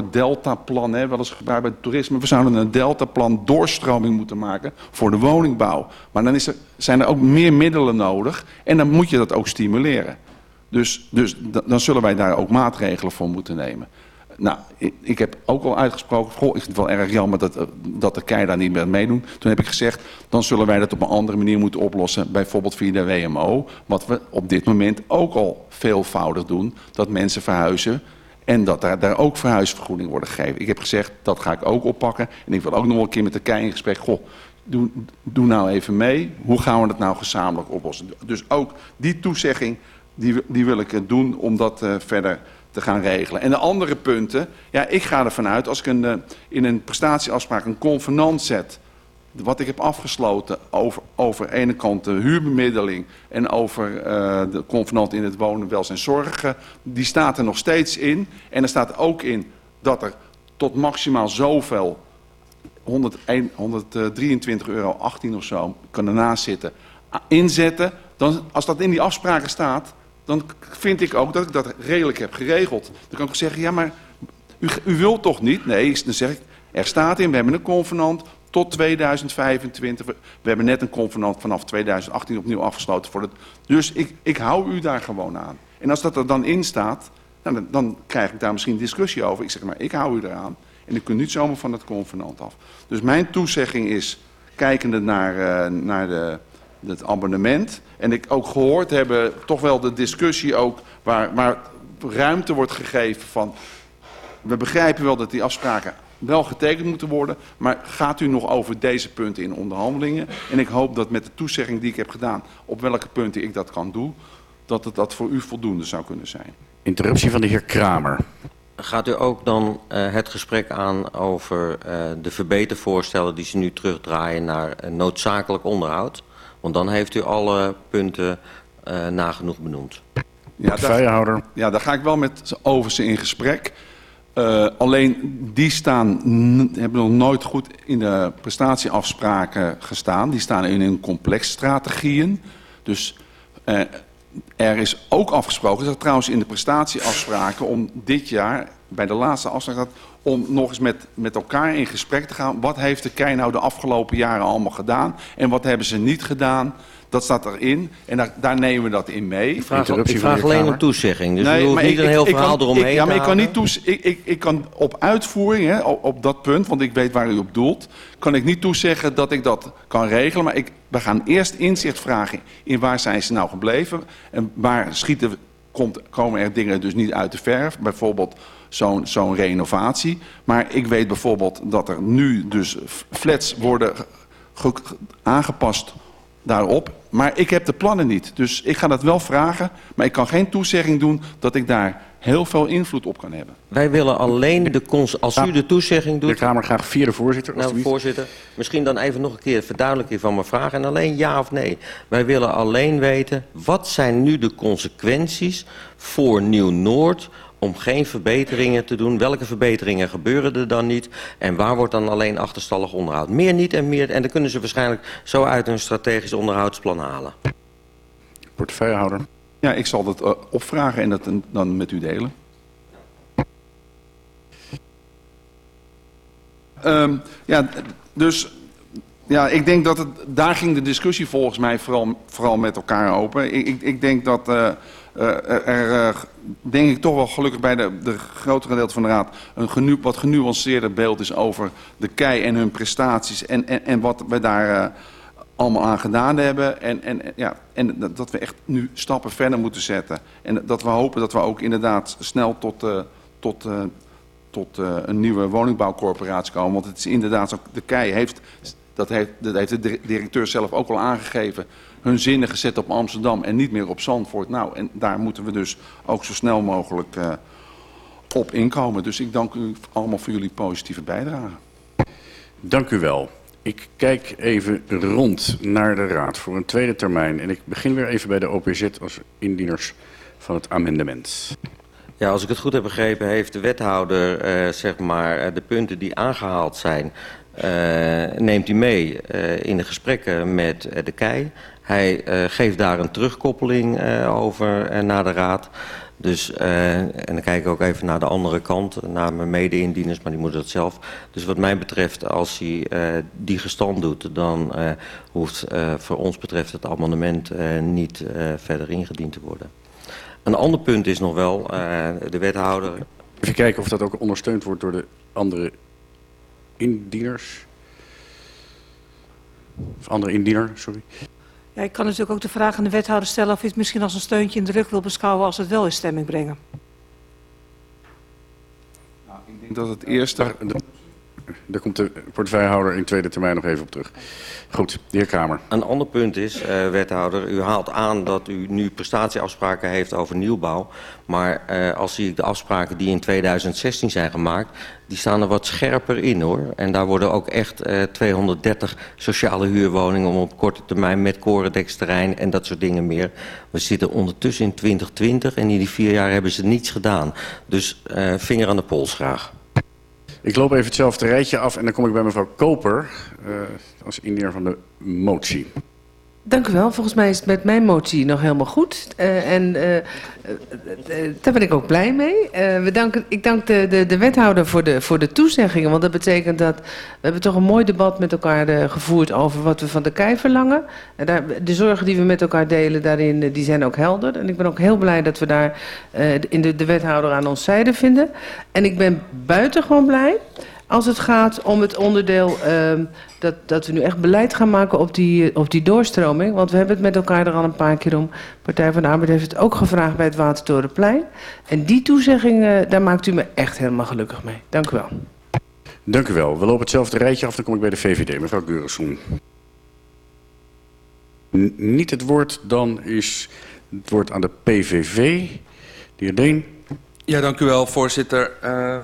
woord deltaplan, hè, wel eens gebruikt bij het toerisme. We zouden een deltaplan doorstroming moeten maken voor de woningbouw. Maar dan is er, zijn er ook meer middelen nodig en dan moet je dat ook stimuleren. Dus, dus dan zullen wij daar ook maatregelen voor moeten nemen. Nou, ik, heb ook al uitgesproken, goh, ik het wel erg jammer dat, dat de KEI daar niet meer meedoen. Toen heb ik gezegd, dan zullen wij dat op een andere manier moeten oplossen. Bijvoorbeeld via de WMO, wat we op dit moment ook al veelvoudig doen. Dat mensen verhuizen en dat daar, daar ook verhuisvergoeding worden gegeven. Ik heb gezegd, dat ga ik ook oppakken. En ik wil ook nog wel een keer met de in gesprek. Goh, doe, doe nou even mee. Hoe gaan we dat nou gezamenlijk oplossen? Dus ook die toezegging, die, die wil ik doen om dat uh, verder te gaan regelen. En de andere punten, ja, ik ga ervan uit als ik een, uh, in een prestatieafspraak een convenant zet wat ik heb afgesloten over, over ene kant de huurbemiddeling en over uh, de convenant in het wonen, welzijn, zorgen, die staat er nog steeds in. En er staat ook in dat er tot maximaal zoveel, 101, 123 euro 18 of zo, kan ernaast zitten, inzetten. Dan, als dat in die afspraken staat, dan vind ik ook dat ik dat redelijk heb geregeld. Dan kan ik zeggen, ja maar u, u wilt toch niet? Nee, dan zeg ik, er staat in, we hebben een convenant, tot 2025. We, hebben net een convenant vanaf 2018 opnieuw afgesloten. Voor het, dus ik, ik hou u daar gewoon aan. En als dat er dan in staat, nou, dan, dan, krijg ik daar misschien discussie over. Ik zeg maar, ik hou u eraan. En ik kunt niet zomaar van het convenant af. Dus mijn toezegging is, kijkende naar, uh, naar de, het abonnement. En ik ook gehoord hebben, toch wel de discussie ook, waar, waar ruimte wordt gegeven van... We begrijpen wel dat die afspraken wel getekend moeten worden. Maar gaat u nog over deze punten in onderhandelingen? En ik hoop dat met de toezegging die ik heb gedaan, op welke punten ik dat kan doen, dat het dat voor u voldoende zou kunnen zijn. Interruptie van de heer Kramer. Gaat u ook dan uh, het gesprek aan over uh, de verbetervoorstellen die ze nu terugdraaien naar uh, noodzakelijk onderhoud? Want dan heeft u alle punten nagenoeg benoemd. Ja daar, ja, daar ga ik wel met over ze in gesprek. Uh, alleen die staan, hebben nog nooit goed in de prestatieafspraken gestaan. Die staan in hun complexstrategieën. Dus uh, er is ook afgesproken, dat trouwens in de prestatieafspraken, om dit jaar, bij de laatste afspraak, om nog eens met, met elkaar in gesprek te gaan. Wat heeft de KEI nou de afgelopen jaren allemaal gedaan en wat hebben ze niet gedaan? Dat staat erin en daar, daar nemen we dat in mee. Ik vraag, ik vraag alleen een toezegging, dus nee, hoeft niet ik, een heel ik, verhaal kan, eromheen Ja, maar ik kan, niet toes, ik, ik, ik kan op uitvoering, hè, op, op, dat punt, want ik weet waar u op doelt... kan ik niet toezeggen dat ik dat kan regelen. Maar ik, we gaan eerst inzicht vragen in waar zijn ze nou gebleven... en waar schieten, komt, komen er dingen dus niet uit de verf. Bijvoorbeeld zo'n zo'n renovatie. Maar ik weet bijvoorbeeld dat er nu dus flats worden aangepast daarop. Maar ik heb de plannen niet. Dus ik ga dat wel vragen. Maar ik kan geen toezegging doen dat ik daar heel veel invloed op kan hebben. Wij willen alleen de als u de toezegging doet... De Kamer graag vierde voorzitter. Nou, voorzitter, misschien dan even nog een keer verduidelijking van mijn vraag. En alleen ja of nee. Wij willen alleen weten, wat zijn nu de consequenties voor Nieuw-Noord om geen verbeteringen te doen. Welke verbeteringen gebeuren er dan niet? En waar wordt dan alleen achterstallig onderhoud? Meer niet en meer. En dan kunnen ze waarschijnlijk zo uit hun strategisch onderhoudsplan halen. Portefeuillehouder. Ja, ik zal dat uh, opvragen en dat dan met u delen. Um, ja, dus ja, ik denk dat het, daar ging de discussie volgens mij vooral, vooral met elkaar open. Ik, ik, ik denk dat uh, uh, er, uh, denk ik toch wel gelukkig bij de, de grotere gedeelte van de raad... een wat genuanceerder beeld is over de KEI en hun prestaties... en, en, en wat we daar allemaal aan gedaan hebben. En, en, ja, en dat we echt nu stappen verder moeten zetten. En dat we hopen dat we ook inderdaad snel tot, tot, tot een nieuwe woningbouwcorporatie komen. Want het is inderdaad zo, de KEI heeft dat heeft, dat heeft de directeur zelf ook al aangegeven. Hun zinnen gezet op Amsterdam en niet meer op Zandvoort. Nou, en daar moeten we dus ook zo snel mogelijk uh, op inkomen. Dus ik dank u allemaal voor jullie positieve bijdrage. Dank u wel. Ik kijk even rond naar de Raad voor een tweede termijn. En ik begin weer even bij de OPZ als indieners van het amendement. Ja, als ik het goed heb begrepen heeft de wethouder uh, zeg maar, de punten die aangehaald zijn... Uh, neemt u mee uh, in de gesprekken met uh, de KEI. Hij geeft daar een terugkoppeling over naar de Raad. Dus, eh, en dan kijk ik ook even naar de andere kant, naar mijn mede-indieners, maar die moeten dat zelf. Dus wat mij betreft, als hij eh, die gestand doet, dan eh, hoeft eh, voor ons betreft het amendement eh, niet eh, verder ingediend te worden. Een ander punt is nog wel, eh, de wethouder Even kijken of dat ook ondersteund wordt door de andere indieners. Of andere indiener, sorry. Ja, ik kan natuurlijk ook de vraag aan de wethouder stellen of hij het misschien als een steuntje in de rug wil beschouwen als we het wel in stemming brengen. Nou, ik denk dat het eerste... Daar, daar- komt de portefeuillehouder in tweede termijn nog even op terug. Goed, de heer Kamer. Een ander punt is, eh, wethouder, u haalt aan dat u nu prestatieafspraken heeft over nieuwbouw. Maar eh, als zie ik de afspraken die in 2016 zijn gemaakt, die staan er wat scherper in hoor. En daar worden ook echt eh 230 sociale huurwoningen om op korte termijn met korendeksterrein en dat soort dingen meer. We zitten ondertussen in 2020 en in die vier jaar hebben ze niets gedaan. Dus eh, vinger aan de pols graag. Ik loop even hetzelfde rijtje af en dan kom ik bij mevrouw Koper eh, als indiener van de motie. Dank u wel. Volgens mij is het met mijn motie nog helemaal goed. Eh, en eh, eh, daar ben ik ook blij mee. We danken, ik dank de, de, de wethouder voor de, voor de toezeggingen. Want dat betekent dat we hebben toch een mooi debat met elkaar gevoerd over wat we van de KEI verlangen. En daar, de zorgen die we met elkaar delen daarin, die zijn ook helder. En ik ben ook heel blij dat we daar in de, de wethouder aan ons zijde vinden. En ik ben buitengewoon blij als het gaat om het onderdeel ehm, dat, dat we nu echt beleid gaan maken op die, op die doorstroming. Want we hebben het met elkaar er al een paar keer om. Partij van de Arbeid heeft het ook gevraagd bij het Watertorenplein. En die toezegging, eh, daar maakt u me echt helemaal gelukkig mee. Dank u wel. Dank u wel. We lopen hetzelfde rijtje af, dan kom ik bij de VVD. Mevrouw Geurenson. N- niet het woord, dan is het woord aan de PVV. De heer Deen. Ja, dank u wel, voorzitter. Eh,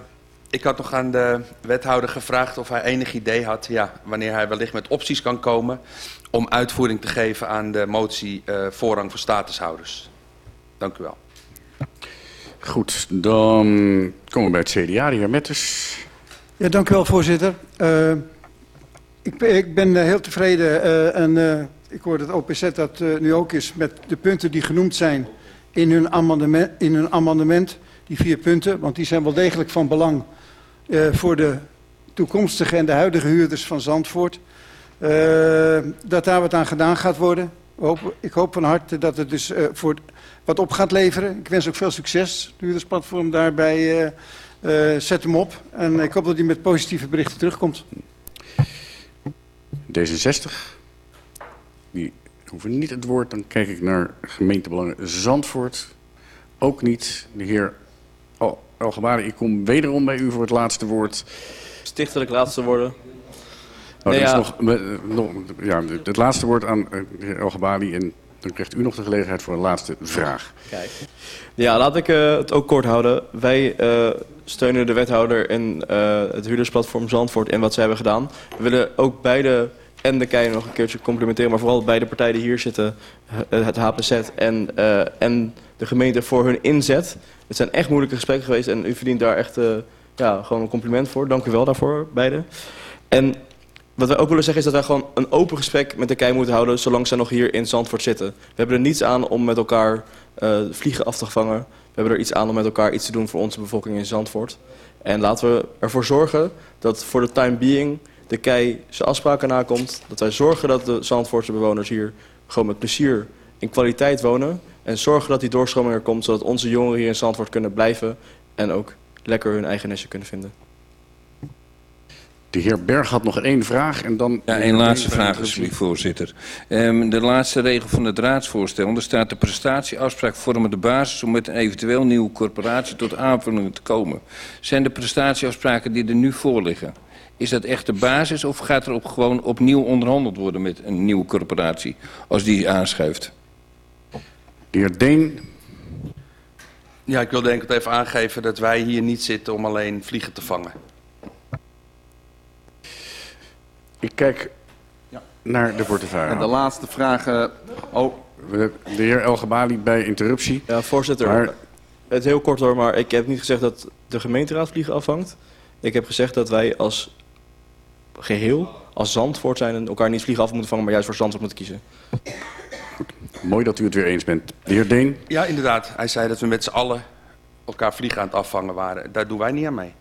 ik had nog aan de wethouder gevraagd of hij enig idee had... Ja, wanneer hij wellicht met opties kan komen... om uitvoering te geven aan de motie eh, voorrang voor statushouders. Dank u wel. Goed, dan komen we bij het CDA, de heer Metters. Ja, dank u wel, voorzitter. Eh, ik, ben- ik ben eh, heel tevreden eh, en eh, ik hoor dat OPZ dat eh, nu ook is met de punten die genoemd zijn in hun, amendement, in hun amendement. Die vier punten, want die zijn wel degelijk van belang eh, voor de toekomstige en de huidige huurders van Zandvoort. Eh, dat daar wat aan gedaan gaat worden. Ik hoop van harte dat het dus eh, voor wat op gaat leveren. Ik wens ook veel succes, het huurdersplatform daarbij. zet hem op en ik hoop dat hij met positieve berichten terugkomt. D66. Die hoeven niet het woord. Dan kijk ik naar gemeentebelangen Zandvoort. Ook niet. De heer Al Algebari, ik kom wederom bij u voor het laatste woord. stichtelijk laatste woorden. Nee, er is nog, eh, nog, ja, het laatste woord aan eh, de heer Algebali en dan krijgt u nog de gelegenheid voor een laatste vraag. Kijk. Ja, laat ik eh, het ook kort houden. Wij eh, steunen de wethouder in eh, het huurdersplatform Zandvoort en wat zij hebben gedaan. We willen ook beide en de KEI nog een keertje complimenteren, maar vooral beide partijen die hier zitten, eh, het HPZ en, eh, en de gemeente voor hun inzet. Het zijn echt moeilijke gesprekken geweest en u verdient daar echt eh, ja, gewoon een compliment voor. Dank u wel daarvoor, beide. En wat wij ook willen zeggen is dat wij gewoon een open gesprek met de KEI moeten houden zolang zij nog hier in Zandvoort zitten. We hebben er niets aan om met elkaar eh, vliegen af te vangen. We hebben er iets aan om met elkaar iets te doen voor onze bevolking in Zandvoort. En laten we ervoor zorgen dat voor de time being de KEI zijn afspraken nakomt. Dat wij zorgen dat de Zandvoortse bewoners hier gewoon met plezier in kwaliteit wonen. En zorgen dat die doorstroming er komt, zodat onze jongeren hier in Zandvoort kunnen blijven. En ook lekker hun eigen nestje kunnen vinden. De heer Berg had nog één vraag en dan... Ja, één laatste vraag alsjeblieft, voorzitter. Ehm, de laatste regel van het raadsvoorstel. Er staat de prestatieafspraak vormen de basis om met een eventueel nieuwe corporatie tot aanvullingen te komen. Zijn de prestatieafspraken die er nu voor liggen, is dat echt de basis of gaat er op gewoon opnieuw onderhandeld worden met een nieuwe corporatie als die aanschuift? De heer Deen, Ja, ik wilde enkel even aangeven dat wij hier niet zitten om alleen vliegen te vangen. ik kijk naar de En de portefeuille. laatste vraag... eh, oh, De heer El Gabali bij interruptie. Ja, voorzitter. Maar- Het is heel kort hoor, maar ik heb niet gezegd dat de gemeenteraad vliegen afvangt. Ik heb gezegd dat wij als geheel, als Zandvoort zijn, elkaar niet vliegen af moeten vangen, maar juist voor Zandvoort moeten kiezen. Mooi dat u het weer eens bent. De heer Deen? Ja, inderdaad. Hij zei dat we met z'n allen elkaar vliegen aan het afvangen waren. Daar doen wij niet aan mee.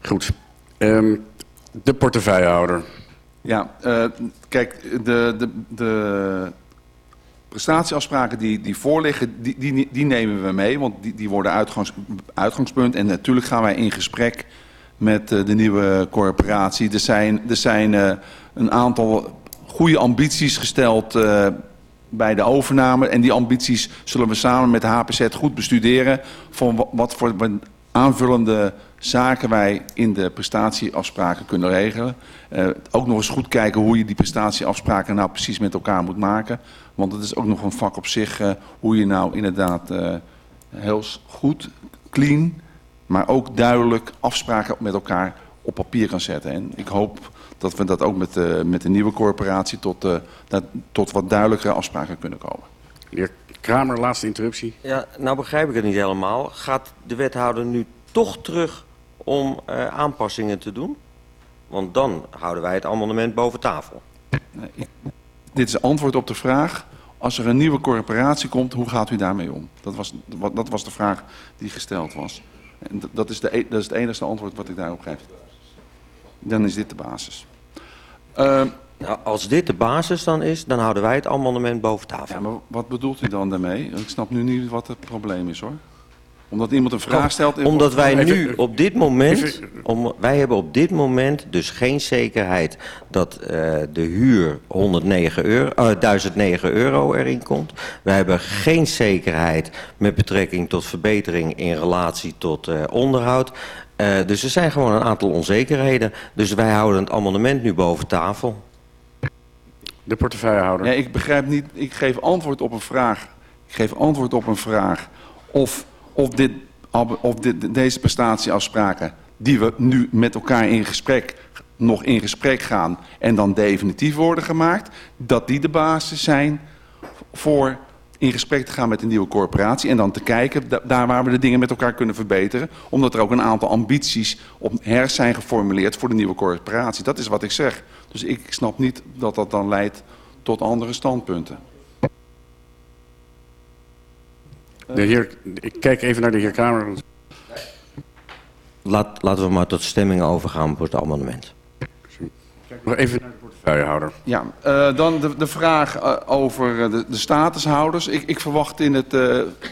Goed. Ehm, de portefeuillehouder. Ja, eh, kijk, de, de, de prestatieafspraken die, die voorliggen, die, die, die nemen we mee. Want die, die worden uitgangs, uitgangspunt. En natuurlijk gaan wij in gesprek met eh, de nieuwe corporatie. Er zijn, er zijn eh, een aantal goede ambities gesteld eh, bij de overname. En die ambities zullen we samen met de HPZ goed bestuderen. Van wa- wat voor aanvullende zaken wij in de prestatieafspraken kunnen regelen. Eh, ook nog eens goed kijken hoe je die prestatieafspraken nou precies met elkaar moet maken. Want het is ook nog een vak op zich eh, hoe je nou inderdaad heel goed, clean, maar ook duidelijk afspraken met elkaar op papier kan zetten. En ik hoop dat we dat ook met de, met de nieuwe corporatie tot, eh, dat, tot wat duidelijkere afspraken kunnen komen. De heer Kramer, laatste interruptie. Ja, nou begrijp ik het niet helemaal. Gaat de wethouder nu toch terug om eh, aanpassingen te doen? Want dan houden wij het amendement boven tafel. Dit is antwoord op de vraag. Als er een nieuwe corporatie komt, hoe gaat u daarmee om? Dat was, wat- dat was de vraag die gesteld was. En dat- dat, is de, e- dat is het enige antwoord wat ik daarop geef. Dan is dit de basis. Eh, Nou, als dit de basis dan is, dan houden wij het amendement boven tafel. ja, maar wat bedoelt u dan daarmee? Ik snap nu niet wat het probleem is hoor. Omdat iemand een vraag stelt... Omdat wij nu op dit moment, om, wij hebben op dit moment dus geen zekerheid dat eh, de huur 109 euro, eh, 1009 euro erin komt. We hebben geen zekerheid met betrekking tot verbetering in relatie tot eh, onderhoud. Eh, dus er zijn gewoon een aantal onzekerheden. Dus wij houden het amendement nu boven tafel. De portefeuillehouder. Ja, ik begrijp niet. Ik geef antwoord op een vraag. Ik geef antwoord op een vraag of, of, dit, of dit, deze prestatieafspraken die we nu met elkaar in gesprek nog in gesprek gaan en dan definitief worden gemaakt, dat die de basis zijn voor in gesprek te gaan met een nieuwe corporatie en dan te kijken da- daar waar we de dingen met elkaar kunnen verbeteren, omdat er ook een aantal ambities op her zijn geformuleerd voor de nieuwe corporatie. Dat is wat ik zeg. Dus ik snap niet dat dat dan leidt tot andere standpunten. De heer, ik kijk even naar de heer Kramer. Laat, laten we maar tot stemming overgaan voor het amendement. Nog even naar de Ja, eh, dan de, de vraag eh, over eh, de, de statushouders. Ik, ik verwacht in het,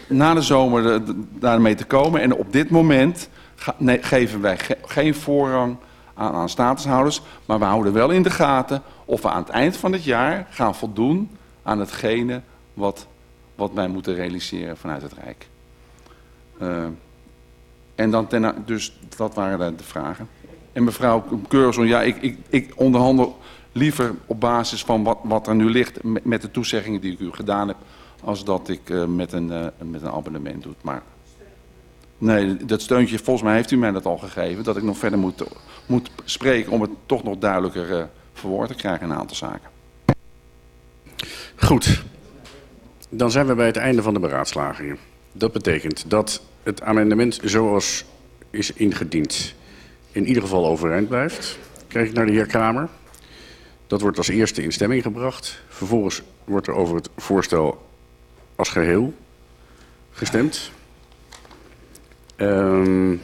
na de zomer daarmee te komen. En op dit moment nee, geven wij ge- geen voorrang aan, aan statushouders. Maar we houden wel in de gaten of we aan het eind van het jaar gaan voldoen aan hetgene wat, wat wij moeten realiseren vanuit het Rijk. En dan ten, dus dat waren de, vragen. En mevrouw Keurson, ja, ik, ik, ik onderhandel liever op basis van wat, wat er nu ligt met, de toezeggingen die ik u gedaan heb, als dat ik eh, met, een, eh, met een abonnement doe. Maar nee, dat steuntje, volgens mij heeft u mij dat al gegeven, dat ik nog verder moet, moet spreken om het toch nog duidelijker eh, verwoord te krijgen, een aantal zaken. Goed. Dan zijn we bij het einde van de beraadslagingen. Dat betekent dat het amendement zoals is ingediend in ieder geval overeind blijft. Kijk ik naar de heer Kramer. Dat wordt als eerste in stemming gebracht. Vervolgens wordt er over het voorstel als geheel gestemd. Ehm,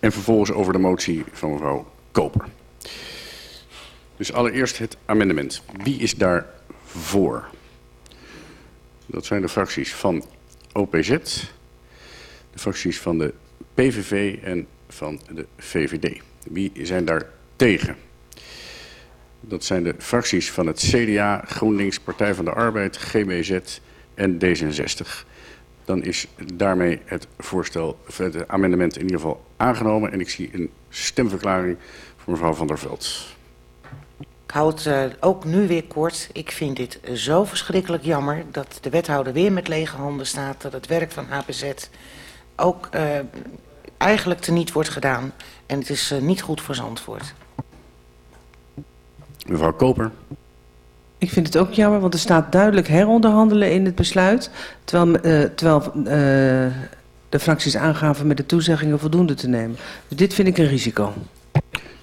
en vervolgens over de motie van mevrouw Koper. Dus allereerst het amendement. Wie is daar voor? Dat zijn de fracties van OPZ, de fracties van de PVV en van de VVD. Wie zijn daar tegen? Dat zijn de fracties van het CDA, GroenLinks, Partij van de Arbeid, GBZ en D66. Dan is daarmee het voorstel, het amendement in ieder geval aangenomen. En ik zie een stemverklaring voor mevrouw Van der Veld. Ik hou het eh, ook nu weer kort. Ik vind dit zo verschrikkelijk jammer dat de wethouder weer met lege handen staat. Dat het werk van HPZ ook eh, eigenlijk teniet wordt gedaan. En het is eh, niet goed voor Zandvoort. Mevrouw Koper. Ik vind het ook jammer, want er staat duidelijk heronderhandelen in het besluit. Terwijl, eh, terwijl eh, de fracties aangaven met de toezeggingen voldoende te nemen. Dus dit vind ik een risico.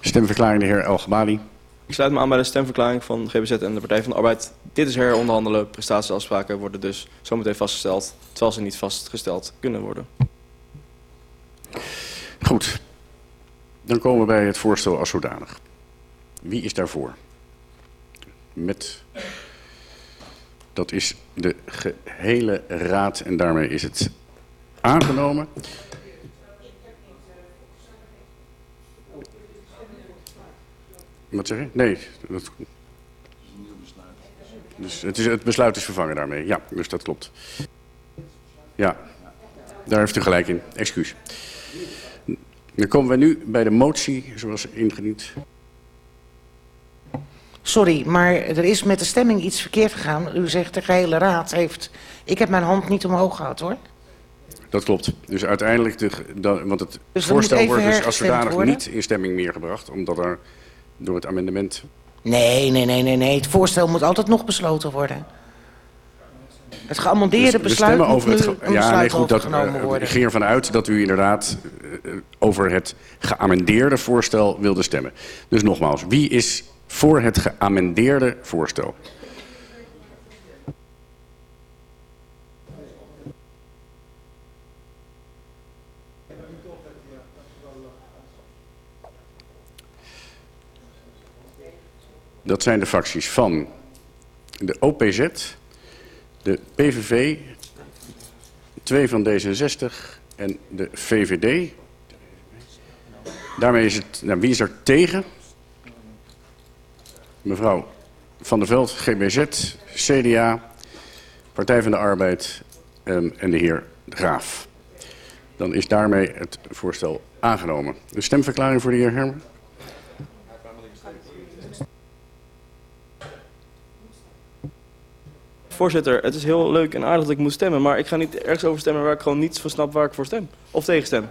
Stemverklaring de heer El Gabali. Ik sluit me aan bij de stemverklaring van GBZ en de Partij van de Arbeid. Dit is heronderhandelen. Prestatieafspraken worden dus zometeen vastgesteld, terwijl ze niet vastgesteld kunnen worden. Goed. Dan komen we bij het voorstel als zodanig. Wie is daarvoor? Met... Dat is de gehele raad en daarmee is het aangenomen. Wat zeg je? Nee. Dat... Dus het, is, het besluit is vervangen daarmee. Ja, dus dat klopt. Ja, daar heeft u gelijk in. Excuus. Dan komen we nu bij de motie zoals ingediend. Sorry, maar er is met de stemming iets verkeerd gegaan. U zegt de gehele raad heeft... Ik heb mijn hand niet omhoog gehad, hoor. Dat klopt. Dus uiteindelijk, de, de, want het Dus voorstel wordt dus als zodanig worden? niet in stemming meer gebracht, omdat er door het amendement... Nee, nee, nee, nee, nee. Het voorstel moet altijd nog besloten worden. Het geamendeerde Dus besluit moet over het nu ge- een Ja, besluit nee, goed, dat, eh, worden. ik ging ervan uit dat u inderdaad eh, over het geamendeerde voorstel wilde stemmen. Dus nogmaals, wie is voor het geamendeerde voorstel? Dat zijn de fracties van de OPZ, de PVV, twee van D66 en de VVD. Daarmee is het... Nou, wie is er tegen? Mevrouw Van der Veld, GBZ, CDA, Partij van de Arbeid ehm, en de heer Graaf. Dan is daarmee het voorstel aangenomen. De stemverklaring voor de heer Hermer. Voorzitter, het is heel leuk en aardig dat ik moet stemmen, maar ik ga niet ergens over stemmen waar ik gewoon niets van snap waar ik voor stem. Of tegenstem.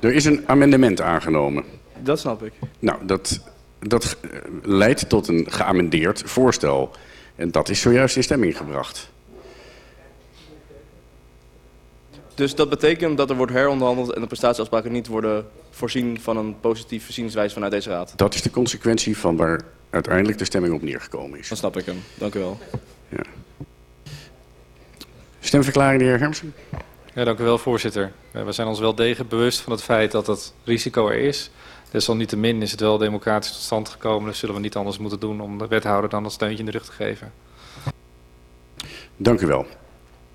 Er is een amendement aangenomen. Dat snap ik. Nou, dat, dat leidt tot een geamendeerd voorstel. En dat is zojuist in stemming gebracht. Dus dat betekent dat er wordt heronderhandeld en de prestatieafspraken niet worden voorzien van een positieve zienswijze vanuit deze raad. Dat is de consequentie van waar uiteindelijk de stemming op neergekomen is. Dan snap ik hem. Dank u wel. Ja. Stemverklaring, de heer Hermsen. Ja, dank u wel, voorzitter. We zijn ons wel degelijk bewust van het feit dat het risico er is. Desalniettemin is het wel democratisch tot stand gekomen. Dus zullen we niet anders moeten doen om de wethouder dan dat steuntje in de rug te geven. Dank u wel.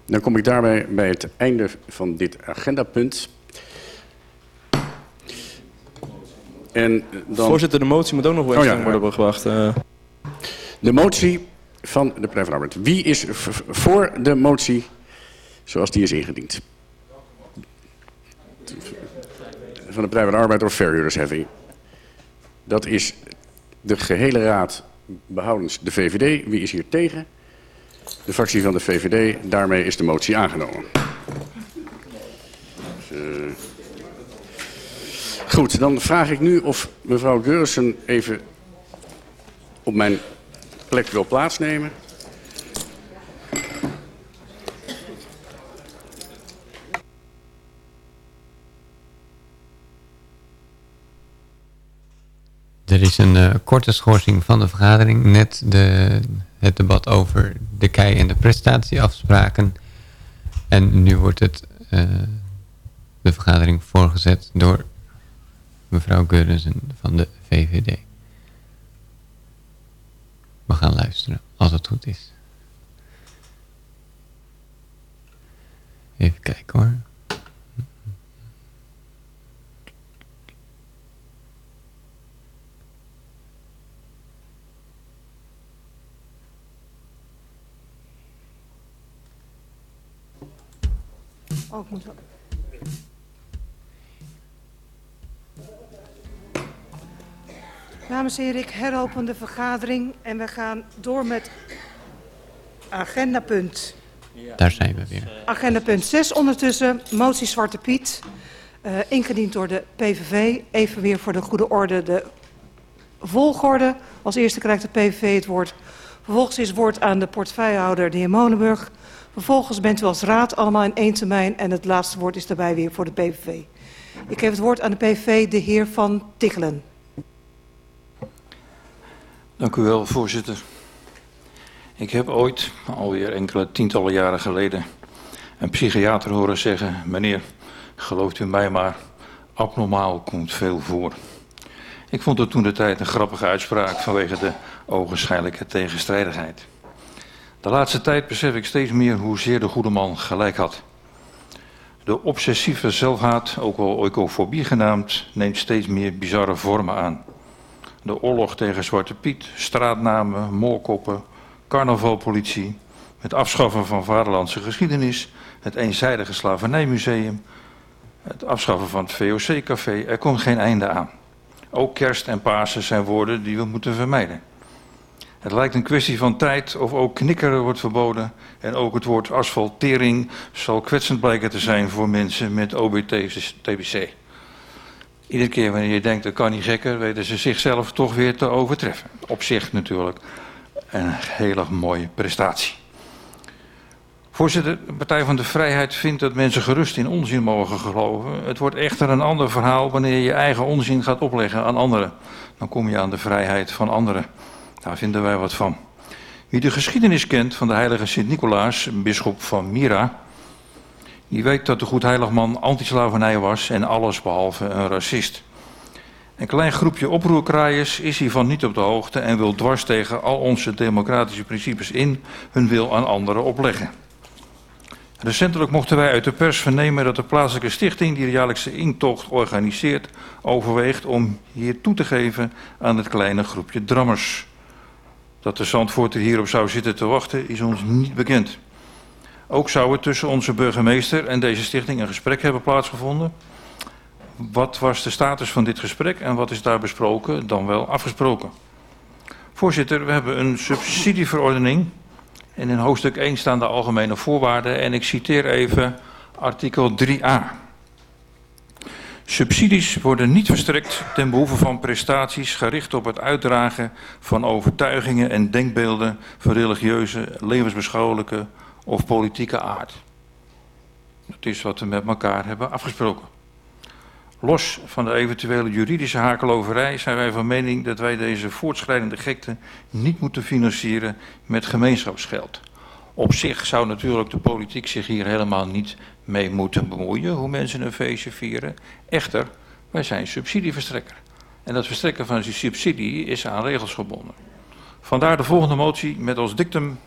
Dan kom ik daarbij bij het einde van dit agendapunt. En dan... Voorzitter, de motie moet ook nog wel Oh ja, worden gebracht. eh. De motie van de Partij van Arbeid. Wie is voor de motie zoals die is ingediend? Van de Partij van de Arbeid of verhuurdersheffing. Dat is de gehele raad behoudens de VVD. Wie is hier tegen? De fractie van de VVD. Daarmee is de motie aangenomen. Eh, Goed, dan vraag ik nu of mevrouw Geursen even op mijn plek wil plaatsnemen. Er is een eh, korte schorsing van de vergadering. Net de, het debat over de KEI en de prestatieafspraken. En nu wordt het, eh, de vergadering voorgezet door mevrouw Geurensen van de VVD. We gaan luisteren, als het goed is. Even kijken hoor. Oh, ik moet wel. Dames en heren, ik heropen de vergadering en we gaan door met agendapunt. Daar zijn we weer. Agendapunt 6 ondertussen, motie Zwarte Piet, eh, ingediend door de PVV. Even weer voor de goede orde de volgorde. Als eerste krijgt de PVV het woord. Vervolgens is het woord aan de portefeuillehouder, de heer Monenburg. Vervolgens bent u als raad allemaal in één termijn en het laatste woord is daarbij weer voor de PVV. Ik geef het woord aan de PVV, de heer Van Tichelen. Dank u wel, voorzitter. Ik heb ooit, alweer enkele tientallen jaren geleden, een psychiater horen zeggen... meneer, gelooft u mij maar, abnormaal komt veel voor. Ik vond het toen de tijd een grappige uitspraak vanwege de ogenschijnlijke tegenstrijdigheid. De laatste tijd besef ik steeds meer hoezeer de goede man gelijk had. De obsessieve zelfhaat, ook wel oikofobie genaamd, neemt steeds meer bizarre vormen aan. De oorlog tegen Zwarte Piet, straatnamen, moorkoppen, carnavalpolitie, het afschaffen van vaderlandse geschiedenis, het eenzijdige slavernijmuseum, het afschaffen van het VOC-café, er komt geen einde aan. Ook kerst en Pasen zijn woorden die we moeten vermijden. Het lijkt een kwestie van tijd of ook knikkeren wordt verboden. En ook het woord asfaltering zal kwetsend blijken te zijn voor mensen met OBT-TBC. Iedere keer wanneer je denkt dat kan niet gekker, weten ze zichzelf toch weer te overtreffen. Op zich natuurlijk een hele mooie prestatie. Voorzitter, de Partij van de Vrijheid vindt dat mensen gerust in onzin mogen geloven. Het wordt echter een ander verhaal wanneer je je eigen onzin gaat opleggen aan anderen. Dan kom je aan de vrijheid van anderen. Daar vinden wij wat van. Wie de geschiedenis kent van de heilige Sint-Nicolaas, bisschop van Mira... die weet dat de goedheiligman antislavernij was en alles behalve een racist. Een klein groepje oproerkraaiers is hiervan niet op de hoogte... en wil dwars tegen al onze democratische principes in hun wil aan anderen opleggen. Recentelijk mochten wij uit de pers vernemen dat de plaatselijke stichting die de jaarlijkse intocht organiseert, overweegt om hier toe te geven aan het kleine groepje drammers. Dat de Zandvoorter hierop zou zitten te wachten is ons niet bekend. Ook zou er tussen onze burgemeester en deze stichting een gesprek hebben plaatsgevonden. Wat was de status van dit gesprek en wat is daar besproken, dan wel afgesproken? Voorzitter, we hebben een subsidieverordening en in hoofdstuk 1 staan de algemene voorwaarden en ik citeer even artikel 3a. Subsidies worden niet verstrekt ten behoeve van prestaties gericht op het uitdragen van overtuigingen en denkbeelden van religieuze, levensbeschouwelijke of politieke aard. Dat is wat we met elkaar hebben afgesproken. Los van de eventuele juridische hakeloverij zijn wij van mening dat wij deze voortschrijdende gekte niet moeten financieren met gemeenschapsgeld. Op zich zou natuurlijk de politiek zich hier helemaal niet mee moeten bemoeien, hoe mensen een feestje vieren. Echter, wij zijn subsidieverstrekker. En dat verstrekken van die subsidie is aan regels gebonden. Vandaar de volgende motie met als dictum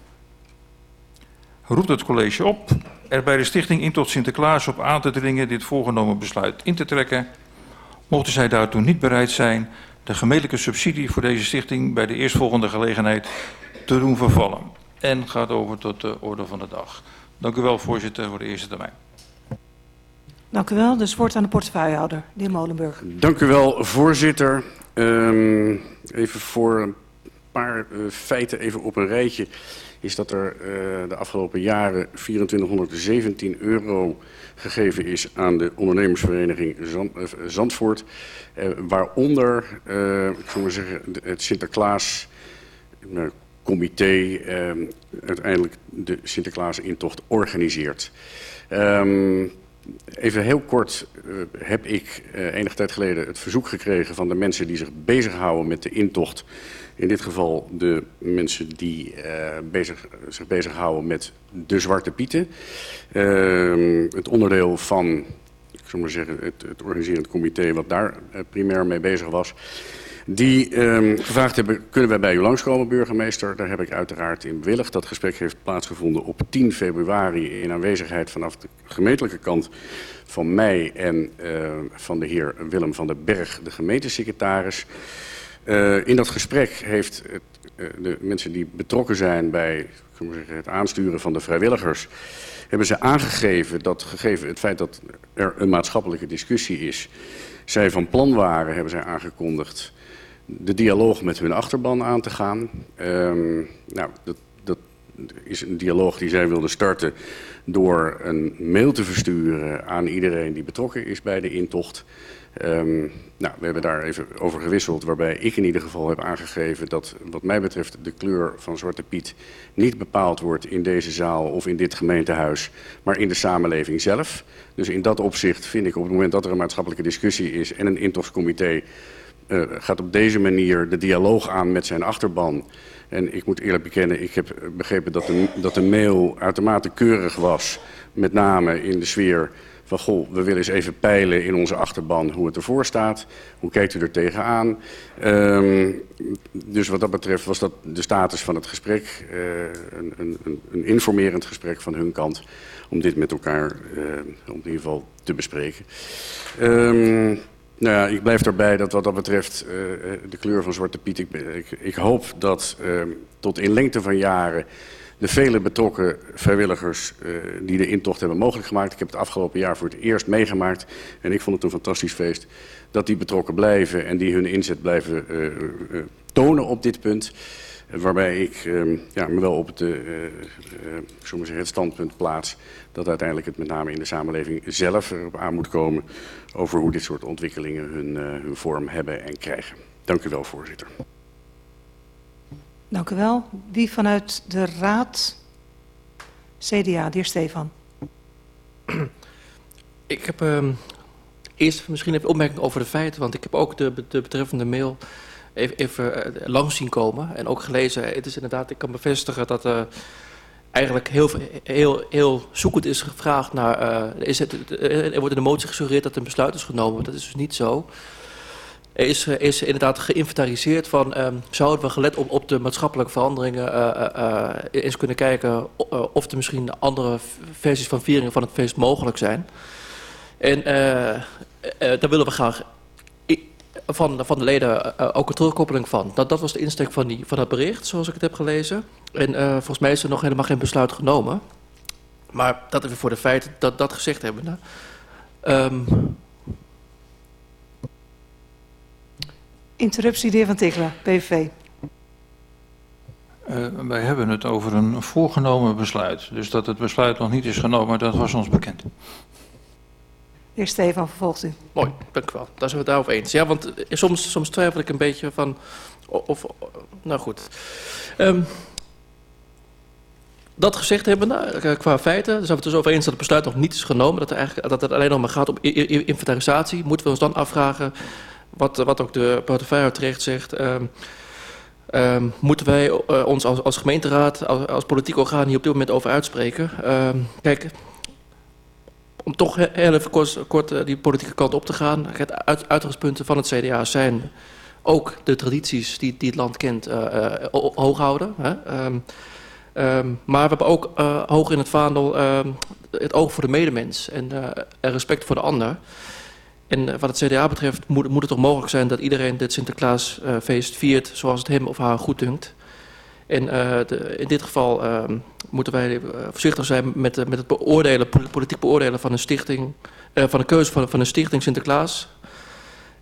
roept het college op er bij de stichting in tot Sinterklaas op aan te dringen dit voorgenomen besluit in te trekken. Mochten zij daartoe niet bereid zijn de gemeentelijke subsidie voor deze stichting bij de eerstvolgende gelegenheid te doen vervallen. En gaat over tot de orde van de dag. Dank u wel voorzitter voor de eerste termijn. Dank u wel. Dus woord aan de portefeuillehouder, de heer Molenburg. Dank u wel, voorzitter. Um, even voor een paar uh, feiten even op een rijtje is dat er uh, de afgelopen jaren 2417 euro gegeven is aan de ondernemersvereniging Zand, uh, Zandvoort. Uh, waaronder, ik zou maar zeggen, het Sinterklaas comité uiteindelijk de Sinterklaas-intocht organiseert. Um, Even heel kort uh, heb ik uh, enige tijd geleden het verzoek gekregen van de mensen die zich bezighouden met de intocht. In dit geval de mensen die uh, bezig, zich bezighouden met de Zwarte Pieten. Uh, het onderdeel van, ik zou maar zeggen, het organiserend comité wat daar primair mee bezig was. Die um, gevraagd hebben, kunnen wij bij u langskomen, burgemeester? Daar heb ik uiteraard in bewilligd. Dat gesprek heeft plaatsgevonden op 10 februari in aanwezigheid vanaf de gemeentelijke kant van mij en uh, van de heer Willem van den Berg, de gemeentesecretaris. Uh, in dat gesprek heeft het, uh, de mensen die betrokken zijn bij zeggen, het aansturen van de vrijwilligers, hebben ze aangegeven dat gegeven het feit dat er een maatschappelijke discussie is, zij van plan waren, hebben zij aangekondigd, de dialoog met hun achterban aan te gaan. Um, nou, dat, dat is een dialoog die zij wilden starten door een mail te versturen aan iedereen die betrokken is bij de intocht. Um, nou, we hebben daar even over gewisseld, waarbij ik in ieder geval heb aangegeven dat wat mij betreft de kleur van Zwarte Piet niet bepaald wordt in deze zaal of in dit gemeentehuis, maar in de samenleving zelf. Dus in dat opzicht vind ik op het moment dat er een maatschappelijke discussie is en een intochtscomité eh, gaat op deze manier de dialoog aan met zijn achterban. En ik moet eerlijk bekennen, ik heb begrepen dat de, dat de mail uitermate keurig was. Met name in de sfeer van, goh, we willen eens even peilen in onze achterban hoe het ervoor staat. Hoe kijkt u er tegenaan? Um, dus wat dat betreft was dat de status van het gesprek, uh, een, een, een, informerend gesprek van hun kant, om dit met elkaar uh, in ieder geval te bespreken. Um, nou ja, ik blijf daarbij dat wat dat betreft uh, de kleur van Zwarte Piet, ik, ik, hoop dat tot in lengte van jaren de vele betrokken vrijwilligers uh, die de intocht hebben mogelijk gemaakt. Ik heb het afgelopen jaar voor het eerst meegemaakt en ik vond het een fantastisch feest. Dat die betrokken blijven en die hun inzet blijven tonen op dit punt. Waarbij ik ja, me wel op het, zeggen, het standpunt plaats dat uiteindelijk het met name in de samenleving zelf erop aan moet komen over hoe dit soort ontwikkelingen hun, hun vorm hebben en krijgen. Dank u wel, voorzitter. Dank u wel. Wie vanuit de Raad? CDA, de heer Stefan. Ik heb uh, eerst misschien even opmerking over de feiten, want ik heb ook de, de betreffende mail even, even langs zien komen en ook gelezen. Het is inderdaad, ik kan bevestigen dat uh, eigenlijk heel, heel, heel zoekend is gevraagd naar, uh, is het, er wordt in de motie gesuggereerd dat een besluit is genomen. Dat is dus niet zo. Er is, is inderdaad geïnventariseerd van... Um, zouden we gelet op, op de maatschappelijke veranderingen... Uh, eens kunnen kijken of er misschien andere versies van vieringen van het feest mogelijk zijn. En daar willen we graag van, van de leden ook een terugkoppeling van. Dat, dat was de insteek van, die, van het bericht, zoals ik het heb gelezen. En volgens mij is er nog helemaal geen besluit genomen. Maar dat even voor de feiten, dat, dat gezegd hebben... Um, Interruptie, de heer Van Tichelen, PVV. Uh, wij hebben het over een voorgenomen besluit. Dus dat het besluit nog niet is genomen, dat was ons bekend. Heer Stefan, vervolgt u. Mooi, dank u wel. Daar zijn we het daarover eens. Ja, want soms, soms twijfel ik een beetje van... Of, nou goed. Um, dat gezegd hebben, nou, qua feiten, zijn we het dus over eens dat het besluit nog niet is genomen. Dat, er eigenlijk, dat het alleen nog maar gaat om inventarisatie. Moeten we ons dan afvragen wat, wat ook de portefeuille terecht zegt... Um, um, moeten wij ons als, als gemeenteraad, als, als politiek orgaan hier op dit moment over uitspreken. Um, kijk, om toch heel even kort, uh, die politieke kant op te gaan. Uit, uitgangspunten van het CDA zijn ook de tradities die, die het land kent uh, hoog houden. Hè? Um, um, maar we hebben ook hoog in het vaandel um, het oog voor de medemens en respect voor de ander... En eh, wat het CDA betreft moet, moet het toch mogelijk zijn dat iedereen dit Sinterklaasfeest viert zoals het hem of haar goed dunkt. En de, in dit geval moeten wij uh, voorzichtig zijn met, met het beoordelen, politiek beoordelen van een stichting, van de keuze van, van een stichting Sinterklaas.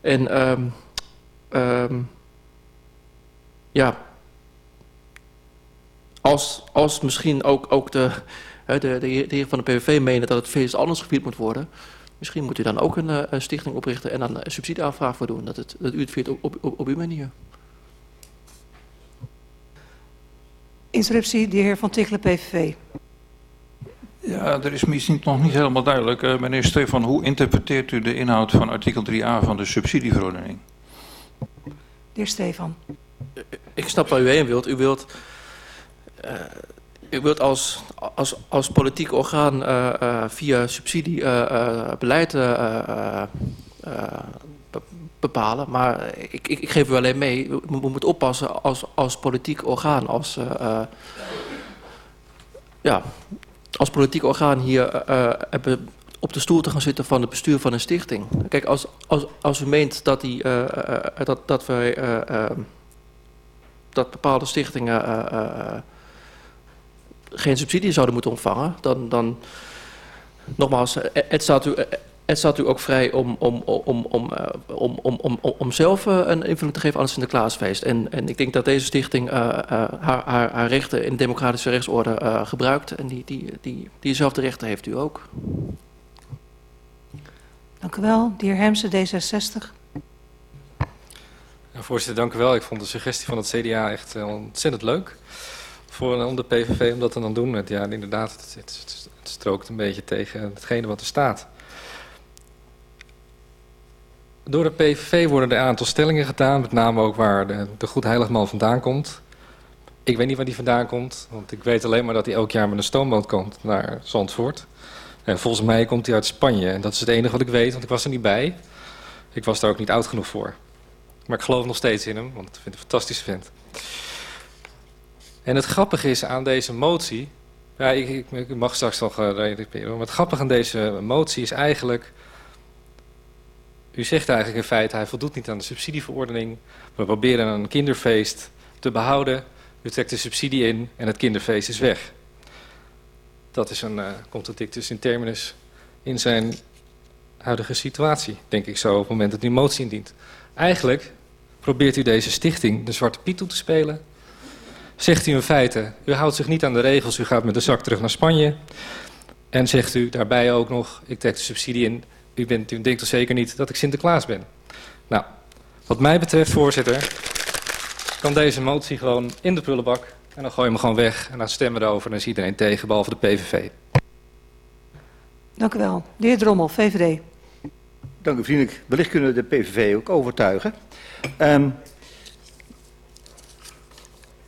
En um, um, ja, als, als misschien ook, ook de, de, de, de heer van de PVV menen dat het feest anders gevierd moet worden, Misschien moet u dan ook een, een stichting oprichten en dan een subsidieaanvraag voor doen. Dat, het, dat u het viert op, op, op, uw manier. Interruptie, de heer Van Tichelen, PVV. Ja, er is misschien nog niet helemaal duidelijk. Uh, meneer Stefan, hoe interpreteert u de inhoud van artikel 3a van de subsidieverordening? De heer Stefan. Ik snap waar u heen wilt. U wilt... Uh, u wilt als, als, als politiek orgaan uh, uh, via subsidiebeleid uh, bepalen. Maar ik, ik, ik, geef u alleen mee, we, moeten oppassen als, als politiek orgaan, als, ja, als politiek orgaan hier op de stoel te gaan zitten van het bestuur van een stichting. Kijk, als, als, als u meent dat, die, dat, dat wij dat bepaalde stichtingen geen subsidie zouden moeten ontvangen, dan, dan nogmaals, het staat u, het staat u ook vrij om, om, om, om, om, om, om, om zelf een invulling te geven aan het Sinterklaasfeest. En, en ik denk dat deze stichting uh, uh, haar, haar, haar rechten in de democratische rechtsorde uh, gebruikt. En die, die, die, diezelfde rechten heeft u ook. Dank u wel. De heer Hemse, D66. Ja, voorzitter, dank u wel. Ik vond de suggestie van het CDA echt ontzettend leuk voor om de PVV om dat te dan doen. Ja, inderdaad, het, het, het, strookt een beetje tegen hetgene wat er staat. Door de PVV worden er een aantal stellingen gedaan, met name ook waar de, de Goed Heiligman vandaan komt. Ik weet niet waar die vandaan komt, want ik weet alleen maar dat hij elk jaar met een stoomboot komt naar Zandvoort. En volgens mij komt hij uit Spanje en dat is het enige wat ik weet, want ik was er niet bij. Ik was daar ook niet oud genoeg voor. Maar ik geloof nog steeds in hem, want ik vind het een fantastische vent. En het grappige is aan deze motie... Ik mag straks nog uh, reageren. Maar het grappige aan deze motie is eigenlijk... U zegt eigenlijk in feite, hij voldoet niet aan de subsidieverordening. We proberen een kinderfeest te behouden. U trekt de subsidie in en het kinderfeest is weg. Dat is een uh, contradictus in terminus in zijn huidige situatie, denk ik zo, op het moment dat u motie indient. Eigenlijk probeert u deze stichting de Zwarte Piet toe te spelen. Zegt u in feite, u houdt zich niet aan de regels, u gaat met de zak terug naar Spanje. En zegt u daarbij ook nog, ik trek de subsidie in, u, bent, u denkt toch zeker niet dat ik Sinterklaas ben. Nou, wat mij betreft, voorzitter, kan deze motie gewoon in de prullenbak. En dan gooi je hem gewoon weg en dan stemmen we erover en dan is iedereen tegen, behalve de PVV. Dank u wel. De heer Drommel, VVD. Dank u vriendelijk. Wellicht kunnen we de PVV ook overtuigen. Um,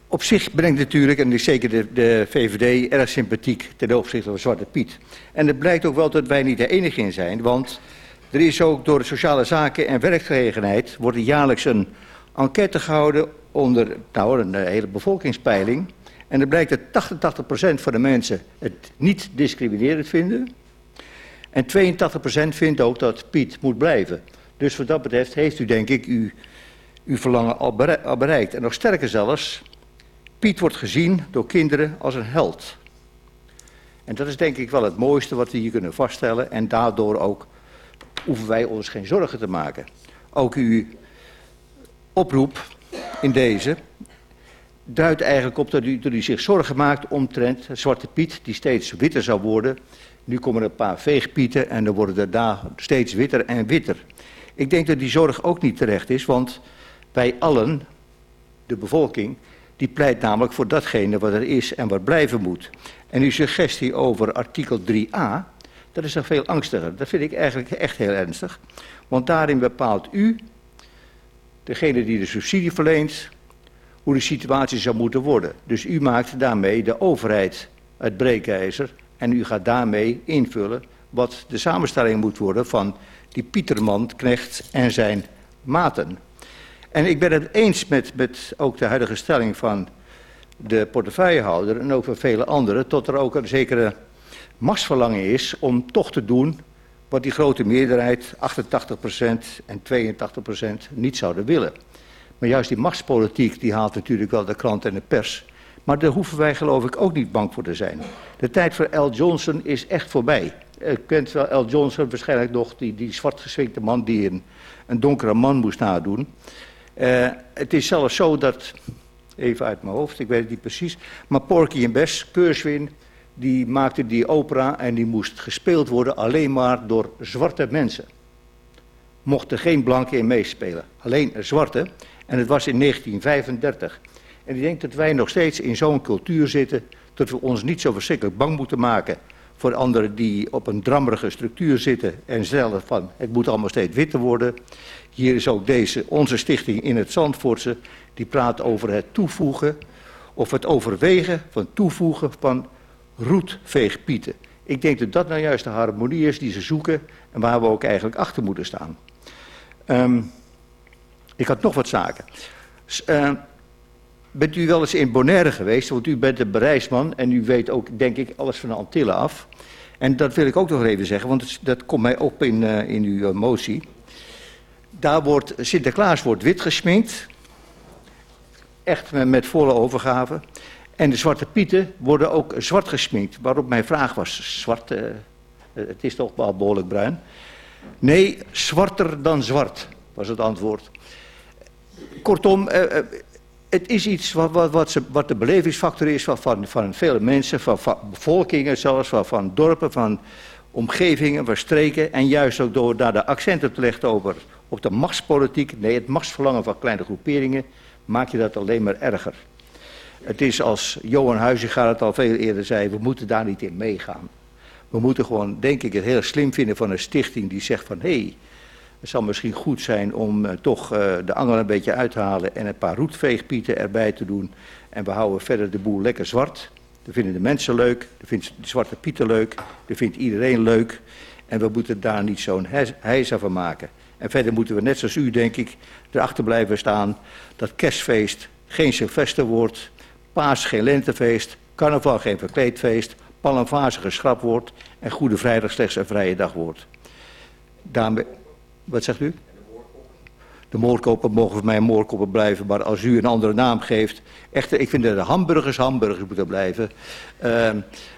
op zich ben ik natuurlijk, en zeker de, de, VVD, erg sympathiek ten opzichte van Zwarte Piet. En het blijkt ook wel dat wij niet de enige in zijn, want er is ook door sociale zaken en werkgelegenheid... wordt jaarlijks een enquête gehouden onder nou, een hele bevolkingspeiling. En er blijkt dat 88% van de mensen het niet discriminerend vinden... En 82% vindt ook dat Piet moet blijven. Dus wat dat betreft heeft u denk ik uw, uw verlangen al bereikt. En nog sterker zelfs, Piet wordt gezien door kinderen als een held. En dat is denk ik wel het mooiste wat we hier kunnen vaststellen. En daardoor ook hoeven wij ons geen zorgen te maken. Ook uw oproep in deze duidt eigenlijk op dat u, zich zorgen maakt omtrent Zwarte Piet, die steeds witter zou worden nu komen er een paar veegpieten en dan worden er daar steeds witter en witter. Ik denk dat die zorg ook niet terecht is, want wij allen, de bevolking, die pleit namelijk voor datgene wat er is en wat blijven moet. En uw suggestie over artikel 3a, dat is nog veel angstiger. Dat vind ik eigenlijk echt heel ernstig. Want daarin bepaalt u, degene die de subsidie verleent, hoe de situatie zou moeten worden. Dus u maakt daarmee de overheid het breekijzer en u gaat daarmee invullen wat de samenstelling moet worden van die Pieterman, Knecht en zijn maten. En ik ben het eens met, met ook de huidige stelling van de portefeuillehouder en ook van vele anderen, tot er ook een zekere machtsverlangen is om toch te doen wat die grote meerderheid, 88% en 82% niet zouden willen. Maar juist die machtspolitiek die haalt natuurlijk wel de krant en de pers maar daar hoeven wij geloof ik ook niet bang voor te zijn. De tijd voor L. Johnson is echt voorbij. U kent wel L. Johnson waarschijnlijk nog, die, die man die een donkere man moest nadoen. Uh, het is zelfs zo dat, even uit mijn hoofd, ik weet het niet precies, maar Porky en Bess, Keurswin, die maakte die opera en die moest gespeeld worden alleen maar door zwarte mensen. Mochten geen blanken in meespelen, alleen zwarte. En het was in 1935. En ik denk dat wij nog steeds in zo'n cultuur zitten... dat we ons niet zo verschrikkelijk bang moeten maken... voor anderen die op een drammerige structuur zitten... en stellen van het moet allemaal steeds witter worden. Hier is ook deze, onze stichting in het Zandvoortse... die praat over het toevoegen of het overwegen van toevoegen van roetveegpieten. Ik denk dat dat nou juist de harmonie is die ze zoeken... en waar we ook eigenlijk achter moeten staan. Um, ik had nog wat zaken. Uh, Bent u wel eens in Bonaire geweest? Want u bent een bereisman en u weet ook, denk ik, alles van de Antillen af. En dat wil ik ook nog even zeggen, want dat komt mij op in, uh, in uw uh, motie. Daar wordt, Sinterklaas wordt wit gesminkt. Echt met, volle overgave. En de zwarte pieten worden ook zwart gesminkt. Waarop mijn vraag was, zwart, uh, het is toch wel behoorlijk bruin. Nee, zwarter dan zwart, was het antwoord. Kortom, het is iets wat, wat, wat, wat de belevingsfactor is van, van, van vele mensen, van, van bevolkingen zelfs, van, van dorpen, van omgevingen, van streken. En juist ook door daar de accenten te leggen over op de machtspolitiek, nee, het machtsverlangen van kleine groeperingen, maak je dat alleen maar erger. Het is als Johan Huizinga het al veel eerder zei, we moeten daar niet in meegaan. We moeten gewoon, denk ik, het heel slim vinden van een stichting die zegt van, hé, hey, Het zal misschien goed zijn om uh, toch uh, de angel een beetje uit te halen en een paar roetveegpieten erbij te doen. En we houden verder de boel lekker zwart. Dat vinden de mensen leuk, dat vindt de zwarte pieten leuk, dat vindt iedereen leuk. En we moeten daar niet zo'n hijza van maken. En verder moeten we net zoals u, denk ik, erachter blijven staan dat kerstfeest geen Sylvester wordt, paas geen lentefeest, carnaval geen verkleedfeest, palmfase geschrapt wordt en Goede Vrijdag slechts een vrije dag wordt. Daarmee, wat zegt u? De moordkoppen mogen voor mij moordkoppen blijven, maar als u een andere naam geeft, echt, ik vind dat de hamburgers hamburgers moeten blijven. Uh,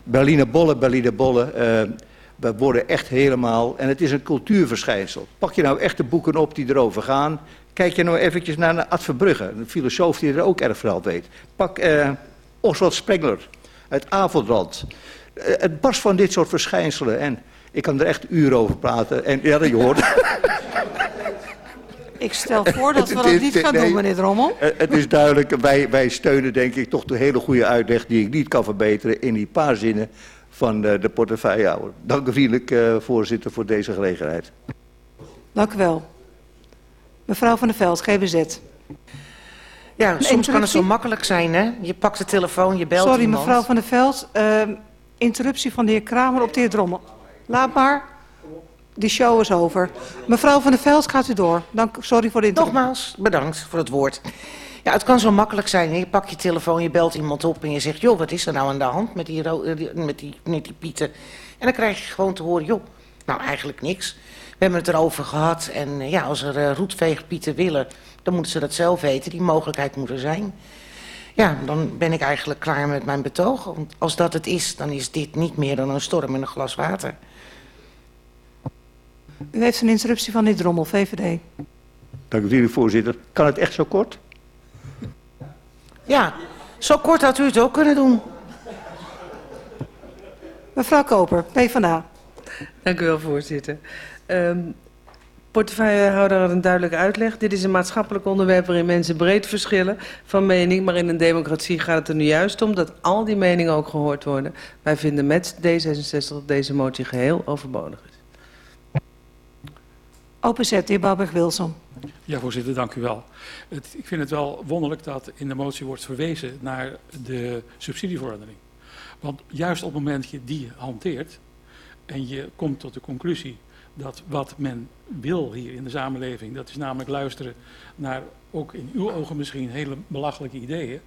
Berliner bollen, Berliner bollen. Uh, we worden echt helemaal, en het is een cultuurverschijnsel. Pak je nou echt de boeken op die erover gaan. Kijk je nou eventjes naar Ad Verbrugge, een filosoof die er ook erg veel weet. Pak uh, Oswald Spengler, het Avondrand. Uh, het barst van dit soort verschijnselen. En ik kan er echt uren over praten. En ja, je hoort... Ik stel voor dat we dat niet gaan doen, meneer Drommel. Het is duidelijk, wij, wij steunen denk ik toch de hele goede uitleg... die ik niet kan verbeteren in die paar zinnen van de, de portefeuillehouder. Dank u vriendelijk, uh, voorzitter, voor deze gelegenheid. Dank u wel. Mevrouw van der Veld, GBZ. Ja, soms kan het zo makkelijk zijn, hè? Je pakt de telefoon, je belt Sorry, iemand. mevrouw van der Veld. Uh, interruptie van de heer Kramer op de heer Drommel. Laat maar. Die show is over. Mevrouw van der Veld, gaat u door. Dank, sorry voor de interruptie. Nogmaals, bedankt voor het woord. Ja, het kan zo makkelijk zijn. Je pakt je telefoon, je belt iemand op en je zegt... joh, wat is er nou aan de hand met die, met die, met die pieten? En dan krijg je gewoon te horen, joh, nou eigenlijk niks. We hebben het erover gehad en ja, als er uh, roetveegpieten willen... dan moeten ze dat zelf weten, die mogelijkheid moet er zijn. Ja, dan ben ik eigenlijk klaar met mijn betoog. Want als dat het is, dan is dit niet meer dan een storm in een glas water. U heeft een interruptie van de Drommel, VVD. Dank u, voorzitter. Kan het echt zo kort? Ja, zo kort had u het ook kunnen doen. Mevrouw Koper, PvdA. Dank u wel, voorzitter. Um, portefeuillehouder had een duidelijke uitleg. Dit is een maatschappelijk onderwerp waarin mensen breed verschillen van mening. Maar in een democratie gaat het er nu juist om dat al die meningen ook gehoord worden. Wij vinden met D66 dat deze motie geheel overbodig Openzet, de heer Bouwberg-Wilson. Ja, voorzitter, dank u wel. Het, ik vind het wel wonderlijk dat in de motie wordt verwezen naar de subsidieverordening. Want juist op het moment dat je die hanteert en je komt tot de conclusie dat wat men wil hier in de samenleving, dat is namelijk luisteren naar ook in uw ogen misschien hele belachelijke ideeën,